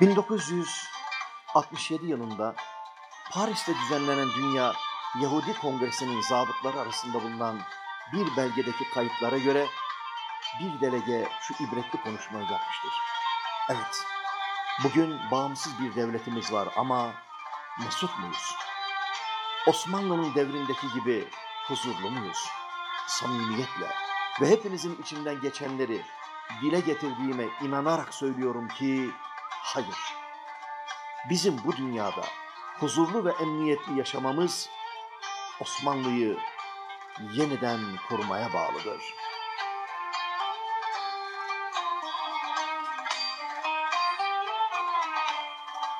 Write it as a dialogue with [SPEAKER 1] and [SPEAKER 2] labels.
[SPEAKER 1] 1967 yılında Paris'te düzenlenen Dünya Yahudi Kongresi'nin zabıtları arasında bulunan bir belgedeki kayıtlara göre bir delege şu ibretli konuşmayı yapmıştır. Evet, bugün bağımsız bir devletimiz var ama mesut muyuz? Osmanlı'nın devrindeki gibi huzurlu muyuz? Samimiyetle ve hepinizin içinden geçenleri dile getirdiğime inanarak söylüyorum ki hayır. Bizim bu dünyada huzurlu ve emniyetli yaşamamız Osmanlı'yı yeniden kurmaya bağlıdır.